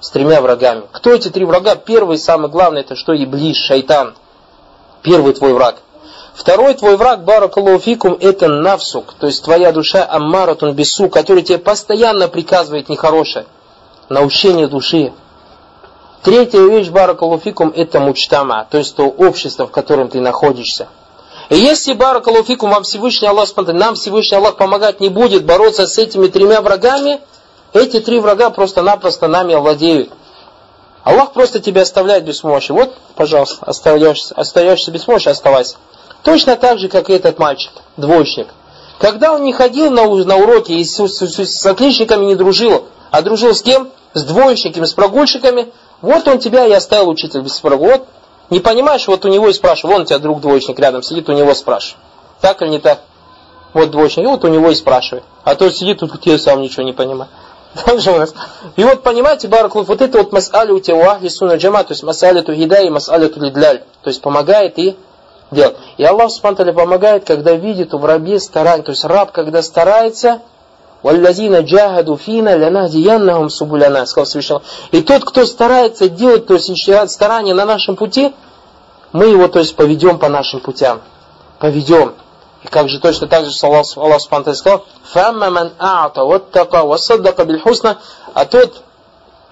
С тремя врагами. Кто эти три врага? Первый, самый главный, это что? Иблис, шайтан. Первый твой враг. Второй твой враг, баракалуфикум, это навсук, то есть твоя душа аммаратун бису, который тебе постоянно приказывает нехорошее. Научение души, Третья вещь, баракалуфикум, это мучтама, то есть то общество, в котором ты находишься. И если баракалуфикум вам Всевышний Аллах, нам Всевышний Аллах помогать не будет бороться с этими тремя врагами, эти три врага просто-напросто нами овладеют. Аллах просто тебя оставляет без помощи. Вот, пожалуйста, остаешься, остаешься без помощи, оставайся. Точно так же, как и этот мальчик, двоечник. Когда он не ходил на, на уроки и с, с, с, с отличниками не дружил, а дружил с кем? С двоечниками, с прогульщиками, вот он тебя и оставил учитель без спрогу. Вот не понимаешь, вот у него и спрашивай. Вон у тебя друг двоечник рядом сидит, у него спрашивай. Так или не так? Вот двоечник, вот у него и спрашивай. А то сидит тут, я сам ничего не понимаю. У. И вот понимаете, Бараклуф, вот это вот мас'али у тебя ахли суна джама, то есть мас'али ту хида и мас'али ту лидляль. То есть помогает и делает. И Аллах Субтитры помогает, когда видит в рабе старание. То есть раб, когда старается, «Валлазина джахаду фина лянахдияннахум субуляна», сказал Всевышний И тот, кто старается делать, то есть старание на нашем пути, мы его, то есть, поведем по нашим путям. Поведем. И как же точно так же Аллах, Аллах Субхану сказал, «Фамма ман а'та ваттака вассаддака бильхусна», а тот,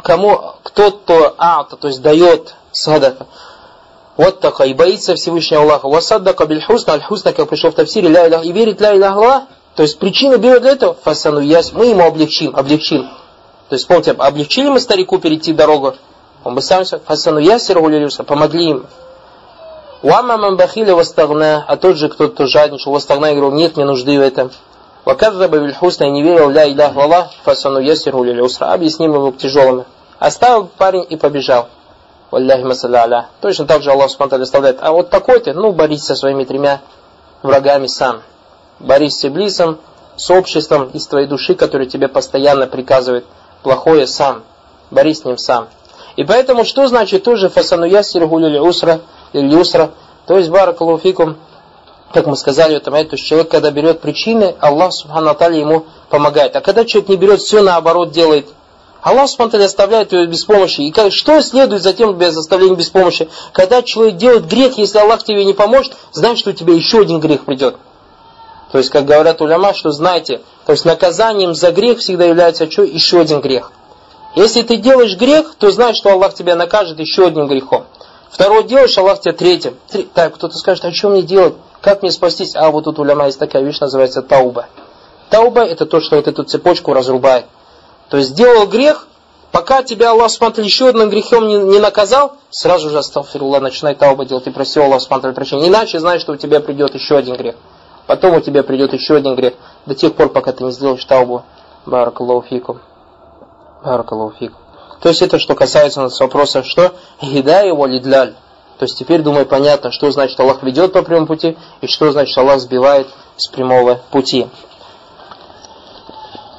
кому, кто то а'та, то есть дает садака, вот такая, и боится Всевышнего Аллаха. Васаддака бильхусна, аль-хусна, как пришел в тавсире, ля и верит ля иляха то есть причина берет для этого, фасану яс, мы ему облегчим, облегчим. То есть помните, облегчили мы старику перейти дорогу, он бы сам фасану ясир помогли им. Уама мамбахиля вастагна, а тот же, кто, то жадничал, вастагна и говорил, нет мне нужды в этом. Ваказраба вильхусна и не верил, ля илях валлах, фасану ясир объясним его тяжелыми. Оставил парень и побежал. Валляхи масаля Точно так же Аллах Субтитры оставляет. А вот такой-то, ну, борись со своими тремя врагами сам. Борись с Иблисом, с обществом из твоей души, который тебе постоянно приказывает плохое сам. Борись с ним сам. И поэтому, что значит тоже фасану ясиргу или усра, или усра, то есть баракалуфикум, как мы сказали в этом то есть человек, когда берет причины, Аллах Субхану Аталия ему помогает. А когда человек не берет, все наоборот делает. Аллах Субхану оставляет его без помощи. И как, что следует за тем без оставления без помощи? Когда человек делает грех, если Аллах тебе не поможет, знай, что у тебя еще один грех придет. То есть, как говорят уляма, что знаете, то есть наказанием за грех всегда является что? Еще один грех. Если ты делаешь грех, то знай, что Аллах тебя накажет еще одним грехом. Второе делаешь, Аллах тебе третье. Три, так, кто-то скажет, а что мне делать? Как мне спастись? А вот тут у ляма есть такая вещь, называется тауба. Тауба это то, что вот эту цепочку разрубает. То есть сделал грех, пока тебя Аллах смотрит еще одним грехом не, не наказал, сразу же астафирулlah, начинай тауба делать и проси Аллах смотрит прощения. Иначе знаешь, что у тебя придет еще один грех. Потом у тебя придет еще один грех. До тех пор, пока ты не сделаешь таубу. Баракаллаху Баракаллаху То есть это что касается нас вопроса, что гидай его лидляль. То есть теперь, думаю, понятно, что значит Аллах ведет по прямому пути и что значит Аллах сбивает с прямого пути.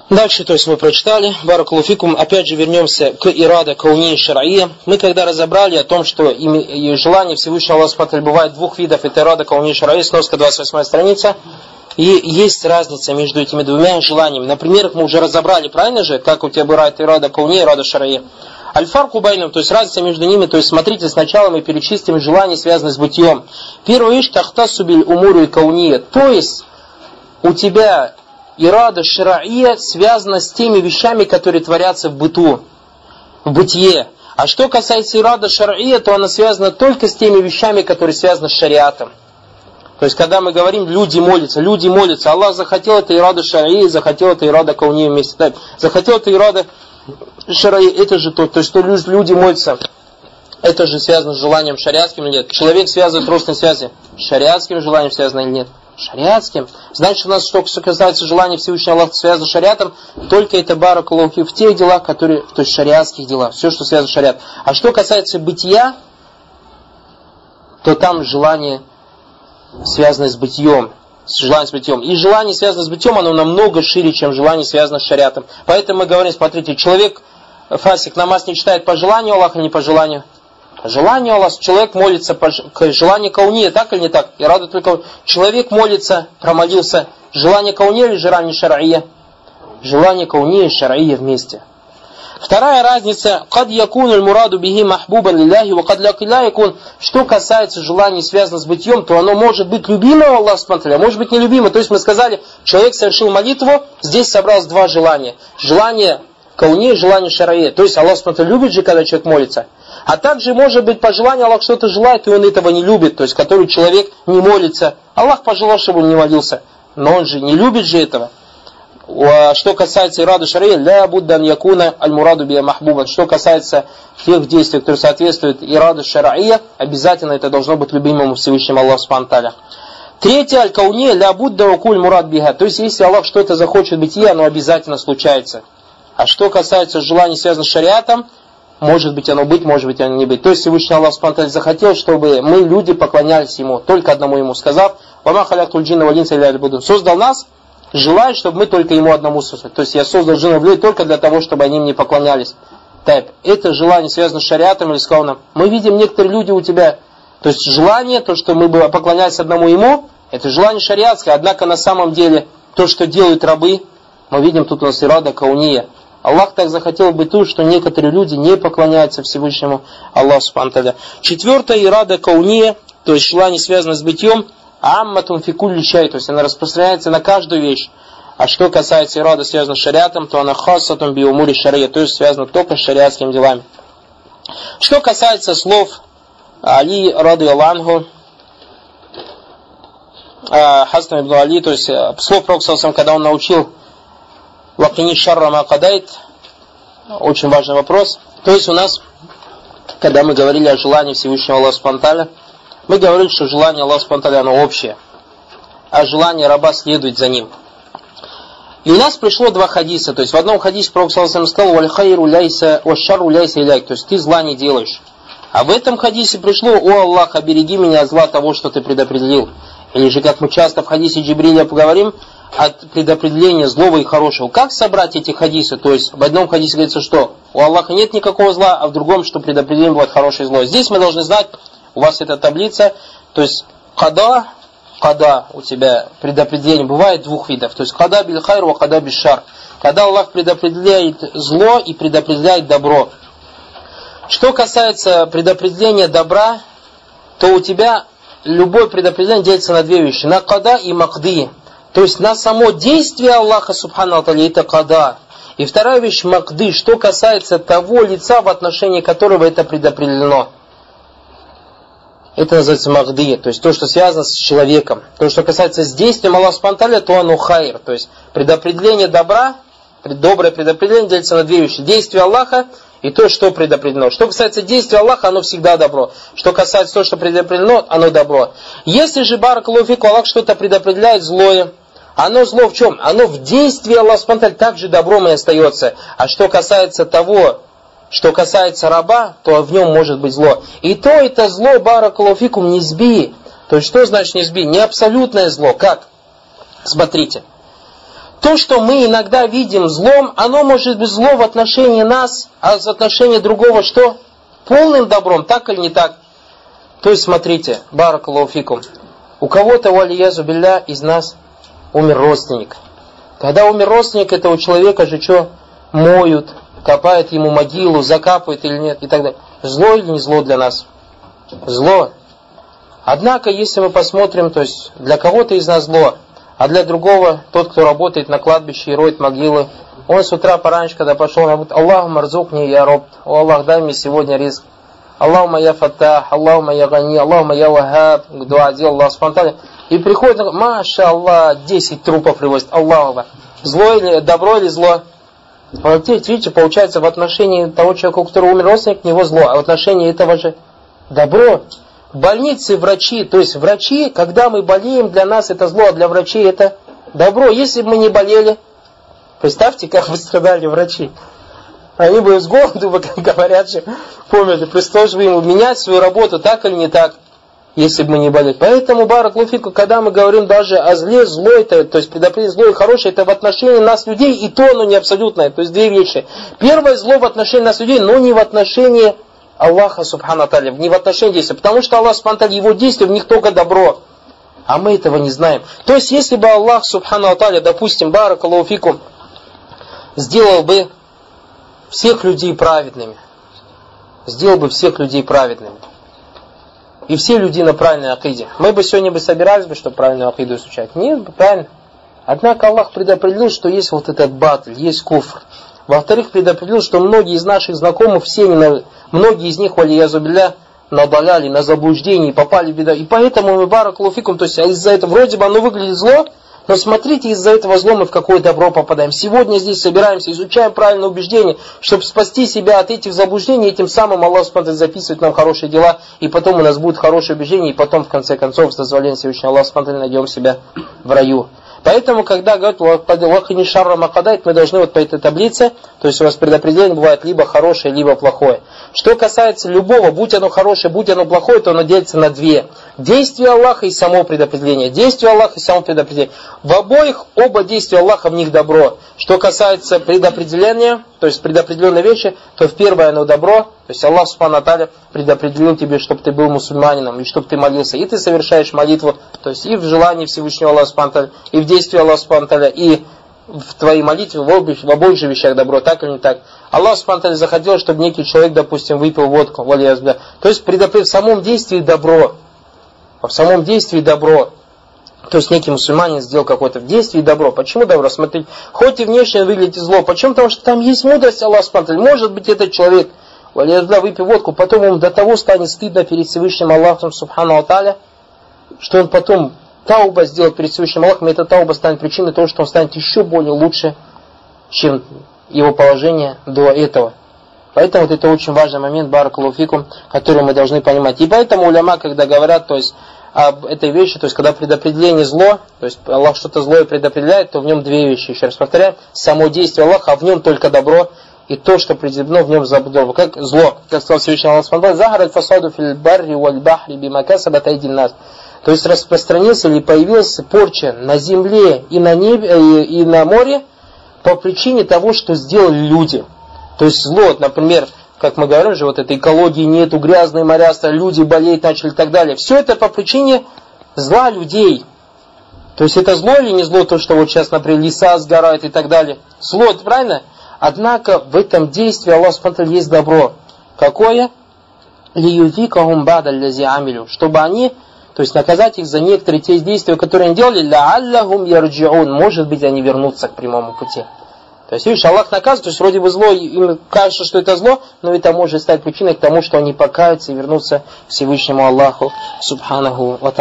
Дальше, то есть мы прочитали, Баракулуфикум, опять же вернемся к Ирада Кауни Шар'ия. Мы когда разобрали о том, что желание Всевышнего Аллаха бывает двух видов, это Ирада Кауни Шар'ия, сноска 28 страница, и есть разница между этими двумя желаниями. Например, мы уже разобрали, правильно же, как у тебя бывает Ирада Кауни и Ирада Шар'ия. Альфар Кубайном, то есть разница между ними, то есть смотрите, сначала мы перечислим желания, связанные с бытием. Первая вещь, тахта субиль умуру и кауния, то есть у тебя ирада шараия связана с теми вещами, которые творятся в быту, в бытие. А что касается ирада шараия, то она связана только с теми вещами, которые связаны с шариатом. То есть, когда мы говорим, люди молятся, люди молятся, Аллах захотел это ирада шараия, захотел это ирада кауния вместе. Так, захотел это ирада шараия, это же то, то есть, что люди молятся, это же связано с желанием шариатским или нет. Человек связывает родственные связи, шариатским желанием связано или нет шариатским. Значит, у нас что касается желания Всевышнего Аллаха связано с шариатом, только это баракалухи в тех делах, которые, то есть шариатских делах, все, что связано с шариатом. А что касается бытия, то там желание связано с бытием, с желанием с бытием. И желание, связанное с бытием, оно намного шире, чем желание, связанное с шариатом. Поэтому мы говорим, смотрите, человек, фасик, намаз не читает по желанию Аллаха, не по желанию Желание Аллаха, человек молится по желанию кауния, так или не так? И рада только человек молится, промолился. Желание кауния или желание шар'ия? Желание кауния и шар'ия вместе. Вторая разница, кад якун мураду бихи махбубан лилляхи, ва кад якун. Что касается желаний, связанных с бытием, то оно может быть любимым Аллах смотря, может быть нелюбимым. То есть мы сказали, человек совершил молитву, здесь собралось два желания. Желание кауни и желание шарае. То есть Аллах смотря любит же, когда человек молится. А также, может быть, по желанию Аллах что-то желает, и он этого не любит, то есть который человек не молится. Аллах пожелал, чтобы он не молился, но он же не любит же этого. Что касается ирады шария, ля буддан якуна аль мураду бия махбубан. Что касается тех действий, которые соответствуют ираду шария, обязательно это должно быть любимым Всевышним Аллаху Субтитры. Третье, аль-кауне, ля будда укуль мурад биха. То есть, если Аллах что-то захочет быть, оно обязательно случается. А что касается желаний, связанных с шариатом, может быть оно быть, может быть оно не быть. То есть Всевышний Аллах Субтитры захотел, чтобы мы, люди, поклонялись Ему, только одному Ему сказав, «Вама халяктуль джинна валинса буду». Создал нас, желает, чтобы мы только Ему одному создали. То есть я создал джиннов людей только для того, чтобы они мне поклонялись. Так, это желание связано с шариатом или с кауном. Мы видим некоторые люди у тебя, то есть желание, то, что мы поклонялись одному Ему, это желание шариатское, однако на самом деле то, что делают рабы, мы видим тут у нас ирада кауния. Аллах так захотел бы ту, что некоторые люди не поклоняются Всевышнему Аллаху Субхану Четвертое, ирада кауния, то есть желание, связанное с бытием, амматун фикуль чай, то есть она распространяется на каждую вещь. А что касается ирада, связанного с шариатом, то она хасатун биумури шария, то есть связана только с шариатскими делами. Что касается слов Али, раду Аллаху, а, Хасан ибн Али, то есть э, слов Пророка, когда он научил Вакини шарра макадайт. Очень важный вопрос. То есть у нас, когда мы говорили о желании Всевышнего Аллаха Спанталя, мы говорили, что желание Аллаха Спанталя, оно общее. А желание раба следует за ним. И у нас пришло два хадиса. То есть в одном хадисе Пророк Саласам сказал, «Валь хайру ляйса, вашару ляйса иляйк». То есть ты зла не делаешь. А в этом хадисе пришло, «О Аллах, обереги меня от зла того, что ты предопределил». Или же, как мы часто в хадисе Джибриля поговорим, от предопределения злого и хорошего. Как собрать эти хадисы? То есть в одном хадисе говорится, что у Аллаха нет никакого зла, а в другом, что предопределение бывает хорошее и зло. Здесь мы должны знать, у вас эта таблица, то есть када, када у тебя предопределение бывает двух видов. То есть када биль хайру, а када бишар. Когда Аллах предопределяет зло и предопределяет добро. Что касается предопределения добра, то у тебя любое предопределение делится на две вещи. На када и махди. То есть на само действие Аллаха Субхану Аталя это када. И вторая вещь макды, что касается того лица, в отношении которого это предопределено. Это называется махди, то есть то, что связано с человеком. То, что касается с действием Аллаха Спанталя, то оно хайр. То есть предопределение добра, доброе предопределение делится на две вещи. Действие Аллаха и то, что предопределено. Что касается действия Аллаха, оно всегда добро. Что касается того, что предопределено, оно добро. Если же Баракалуфику Аллах что-то предопределяет злое, оно зло в чем? Оно в действии Аллаха Спанталь также добром и остается. А что касается того, что касается раба, то в нем может быть зло. И то это зло баракалуфикум не сби. То есть что значит не сби? Не абсолютное зло. Как? Смотрите. То, что мы иногда видим злом, оно может быть зло в отношении нас, а в отношении другого что? Полным добром, так или не так? То есть, смотрите, баракалуфикум. У кого-то, валиязу билля, из нас умер родственник. Когда умер родственник, этого человека же что? Моют, копает ему могилу, закапывает или нет и так далее. Зло или не зло для нас? Зло. Однако, если мы посмотрим, то есть для кого-то из нас зло, а для другого, тот, кто работает на кладбище и роет могилы, он с утра пораньше, когда пошел, говорит, Аллаху марзукни я роб, о Аллах, дай мне сегодня риск. Аллаху я фатах, Аллаху я гани, Аллаху я вахаб, дуа делал Аллах спонтанно. И приходит, маша Аллах, 10 трупов привозит, Аллаху. Зло или добро или зло? Вот видите, получается, в отношении того человека, у которого умер родственник, него зло, а в отношении этого же добро. Больницы, врачи, то есть врачи, когда мы болеем, для нас это зло, а для врачей это добро. Если бы мы не болели, представьте, как бы страдали врачи. Они бы с голоду, как говорят же, помните, пришлось бы ему менять свою работу, так или не так если бы мы не болели. Поэтому, Барак Луфику, когда мы говорим даже о зле, зло это, то есть предопределение зло и хорошее, это в отношении нас людей, и то оно не абсолютное. То есть две вещи. Первое зло в отношении нас людей, но не в отношении Аллаха Субхану Таля, не в отношении действия. Потому что Аллах Субхану Таля, его действия в них только добро. А мы этого не знаем. То есть, если бы Аллах Субхану Таля, допустим, Барак Луфику, сделал бы всех людей праведными, сделал бы всех людей праведными, и все люди на правильной акиде. Мы бы сегодня бы собирались бы, чтобы правильную акиду изучать. Нет, правильно. Однако Аллах предопределил, что есть вот этот батл, есть куфр. Во-вторых, предопределил, что многие из наших знакомых, все, многие из них, валиязубилля, надоляли на заблуждение, попали в беду. И поэтому мы баракулуфикум, то есть из-за этого вроде бы оно выглядит зло, но смотрите, из-за этого зла мы в какое добро попадаем. Сегодня здесь собираемся, изучаем правильное убеждение, чтобы спасти себя от этих заблуждений, этим самым Аллах смотрит, записывает нам хорошие дела, и потом у нас будет хорошее убеждение, и потом в конце концов с дозволением Всевышнего Аллаха смотрит, найдем себя в раю. Поэтому, когда говорят «Вахини шарра макадайт», мы должны вот по этой таблице, то есть у вас предопределение бывает либо хорошее, либо плохое. Что касается любого, будь оно хорошее, будь оно плохое, то оно делится на две. Действие Аллаха и само предопределение. Действие Аллаха и само предопределение. В обоих оба действия Аллаха в них добро. Что касается предопределения, то есть предопределенной вещи, то в первое оно добро, то есть Аллах Субхану Аталя предопределил тебе, чтобы ты был мусульманином, и чтобы ты молился. И ты совершаешь молитву, то есть и в желании Всевышнего Аллаха Субхану и в действии Аллаха Субхану и в твоей молитве в обоих, в обоих же вещах добро, так или не так. Аллах Субхану захотел, чтобы некий человек, допустим, выпил водку, то есть предопределил в самом действии добро. В самом действии добро. То есть некий мусульманин сделал какое-то в действии добро. Почему добро? Смотрите, хоть и внешне выглядит зло. Почему? Потому что там есть мудрость Аллах смотрит. Может быть этот человек, валязда, выпил водку, потом ему до того станет стыдно перед Всевышним Аллахом Субхану Аталя, что он потом тауба сделает перед Всевышним Аллахом, и эта тауба станет причиной того, что он станет еще более лучше, чем его положение до этого. Поэтому вот это очень важный момент, баракалуфикум, который мы должны понимать. И поэтому уляма, когда говорят, то есть об этой вещи, то есть когда предопределение зло, то есть Аллах что-то злое предопределяет, то в нем две вещи, еще раз повторяю, само действие Аллаха, а в нем только добро, и то, что определено в нем за добро, как зло, как сказал Всевышний Аллах Субхану Захар фасаду фил барри валь бахри нас. То есть распространился или появился порча на земле и на небе, э, и на море по причине того, что сделали люди. То есть зло, например, как мы говорим же, вот этой экологии нету, грязные моря, люди болеют начали и так далее. Все это по причине зла людей. То есть это зло или не зло, то, что вот сейчас, например, леса сгорают и так далее. Зло, это правильно? Однако в этом действии Аллах Субтитры есть добро. Какое? Лиюфикахум бада амилю. Чтобы они, то есть наказать их за некоторые те действия, которые они делали, ля аллахум ярджиун. Может быть, они вернутся к прямому пути. То есть, видишь, Аллах наказывает, то есть вроде бы зло, им кажется, что это зло, но это может стать причиной к тому, что они покаются и вернутся к Всевышнему Аллаху, Субханаху Ва